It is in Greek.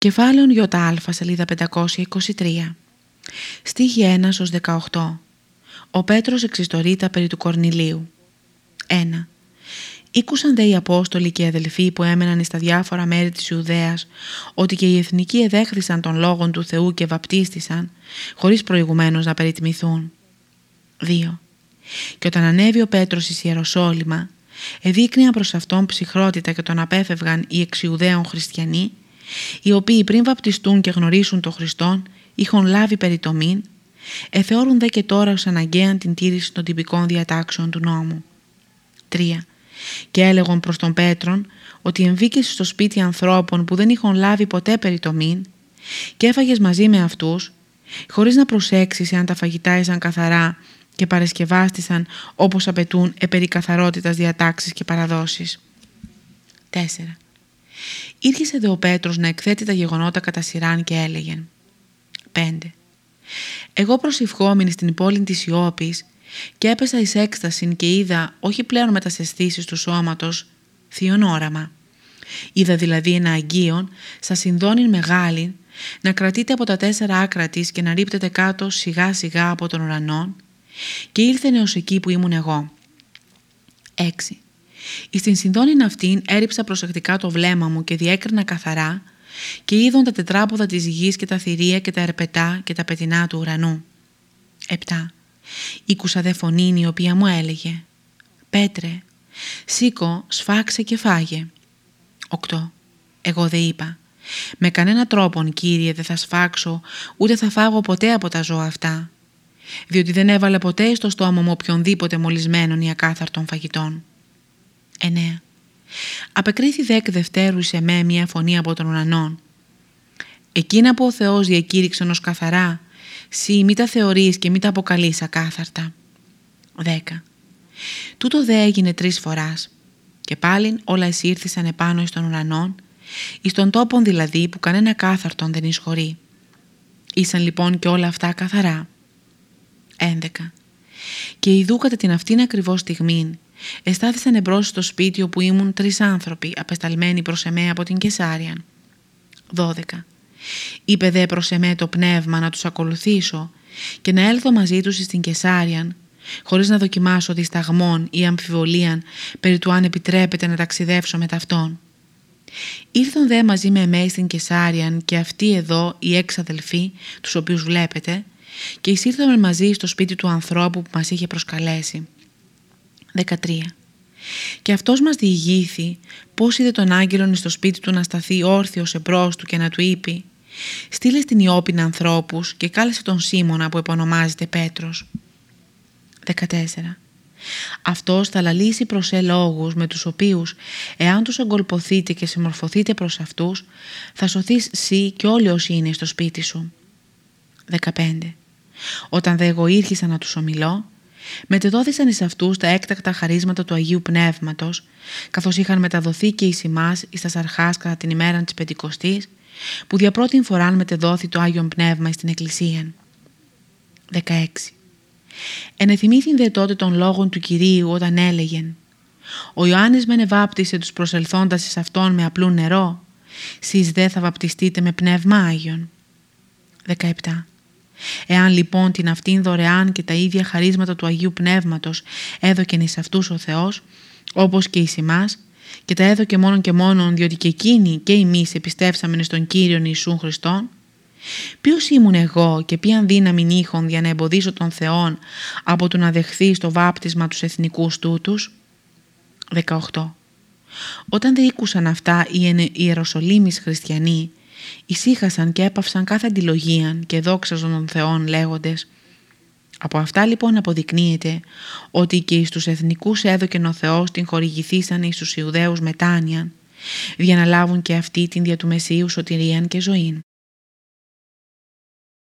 Κεφάλαιον ΙΑ, σελίδα 523. Στίχη 1 ως 18. Ο Πέτρος εξιστορείται περί του Κορνηλίου. 1. Ήκουσαν δε οι Απόστολοι και οι αδελφοί που έμεναν στα διάφορα μέρη της Ιουδαίας ότι και οι εθνικοί εδέχθησαν των λόγων του Θεού και βαπτίστησαν χωρίς προηγουμένως να περιτιμηθούν. 2. Και όταν ανέβη ο Πέτρος εις Ιεροσόλυμα εδείκνυαν προς αυτόν ψυχρότητα και τον απέφευγαν οι εξιουδαίων χριστιανοί οι οποίοι πριν βαπτιστούν και γνωρίσουν τον Χριστόν είχαν λάβει περιτομήν εθεώρουν δε και τώρα ως αναγκαίαν την τήρηση των τυπικών διατάξεων του νόμου. 3. Και έλεγον προς τον Πέτρον ότι εμβήκες στο σπίτι ανθρώπων που δεν είχαν λάβει ποτέ περιτομήν και έφαγες μαζί με αυτούς χωρίς να προσέξεις εάν τα φαγητά ήσαν καθαρά και παρεσκευάστησαν όπως απαιτούν επερί καθαρότητας διατάξεις και παραδόσεις. 4. Ήρχισε δε ο Πέτρος να εκθέτει τα γεγονότα κατά σειράν και έλεγε 5. Εγώ προσευχόμενη στην πόλη της Ιώπης και έπεσα εις έκσταση και είδα όχι πλέον με τα αισθήσεις του σώματος θείον όραμα. Είδα δηλαδή ένα αγγείον σα συνδώνει μεγάλη να κρατείται από τα τέσσερα άκρα της και να ρίπτεται κάτω σιγά σιγά από τον ουρανό και ήρθε ως εκεί που ήμουν εγώ. 6. Εις την συνδόνην αυτήν έριψα προσεκτικά το βλέμμα μου και διέκρινα καθαρά και είδον τα τετράποδα της γης και τα θηρία και τα ερπετά και τα πετεινά του ουρανού. 7. Ήκουσα δε φωνήν η οποία μου έλεγε «Πέτρε, σήκω, σφάξε και φάγε». 8. Εγώ δε είπα «Με κανένα τρόπον, Κύριε, δεν θα σφάξω, ούτε θα φάγω ποτέ από τα ζώα αυτά, διότι δεν έβαλε ποτέ στο στόμα μου οποιονδήποτε μολυσμένον ή ακάθαρτων φαγητών». 9. Απεκρίθη δέκ δευτέρου σε με μια φωνή από τον ουρανόν. Εκείνα που ο Θεός διακήρυξε ως καθαρά, σύ μη τα θεωρείς και μη τα αποκαλείς ακάθαρτα. 10. Τούτο δε έγινε τρεις φοράς και πάλιν όλα εσύρθησαν επάνω εις τον ουρανόν, εις τον τόπον δηλαδή που κανένα κάθαρτον δεν εισχωρεί. Ήσαν λοιπόν και όλα αυτά καθαρά. 11. Και ειδού κατά την αυτήν ακριβώς στιγμήν Εστάθησαν εμπρός στο σπίτι όπου ήμουν τρεις άνθρωποι απεσταλμένοι προς εμέ από την Κεσάρια. 12. Είπε δε προς εμέ το πνεύμα να τους ακολουθήσω και να έλθω μαζί τους στην Κεσάριαν χωρίς να δοκιμάσω δισταγμόν ή αμφιβολίαν περί του αν επιτρέπεται να ταξιδεύσω με ταυτόν. Ήρθαν δε μαζί με εμέ στην Κεσάριαν και αυτοί εδώ οι έξι αδελφοί, τους οποίους βλέπετε, και εισήρθαμε μαζί στο σπίτι του ανθρώπου που μας είχε προσκαλέσει. 13. Και αυτός μας διηγήθη πώς είδε τον άγγελον στο σπίτι του να σταθεί όρθιος εμπρός του και να του είπε «Στείλε στην Ιώπηνα ανθρώπους και κάλεσε τον Σίμωνα που επωνομάζεται Πέτρος». 14. Αυτός θα λαλήσει προς ε λόγους με τους οποίους εάν τους αγκολποθείτε και συμμορφωθείτε προς αυτούς θα σωθείς σύ και όλοι όσοι είναι στο σπίτι σου. 15. Όταν δε εγώ ήρχισα να τους ομιλώ Μετεδόθησαν εις αυτούς τα έκτακτα χαρίσματα του Αγίου Πνεύματος, καθώς είχαν μεταδοθεί και εις εμάς εις τας αρχάς κατά την ημέρα της Πεντηκοστής, που δια πρώτη φορά μετεδόθη το Άγιον Πνεύμα στην Εκκλησία. 16. Ενεθυμήθην δε τότε των λόγων του Κυρίου όταν έλεγεν «Ο Ιωάννης με βάπτισε τους προσελθόντας εις αυτόν με απλού νερό, σεις δε θα βαπτιστείτε με Πνεύμα Άγιον». 17. Εάν λοιπόν την αυτήν δωρεάν και τα ίδια χαρίσματα του Αγίου Πνεύματος έδωκεν εις αυτούς ο Θεός, όπως και εις εμάς, και τα έδωκε μόνον και μόνον διότι και εκείνοι και εμείς επιστέψαμε στον Κύριον Ιησούν Χριστόν, Ποιος ήμουν εγώ και ποιαν δύναμη είχον για να εμποδίσω τον Θεόν από το να δεχθεί στο βάπτισμα τους εθνικούς τούτους; 18. Όταν δεν ήκουσαν αυτά οι Ιεροσολύμεις χριστιανοί, ησύχασαν και έπαυσαν κάθε αντιλογίαν και δόξαζον των Θεών λέγοντες από αυτά λοιπόν αποδεικνύεται ότι και εις τους εθνικούς έδωκεν ο Θεός την χορηγηθήσαν εις τους Ιουδαίους μετάνοιαν για να λάβουν και αυτοί την δια του Μεσίου σωτηρίαν και ζωήν.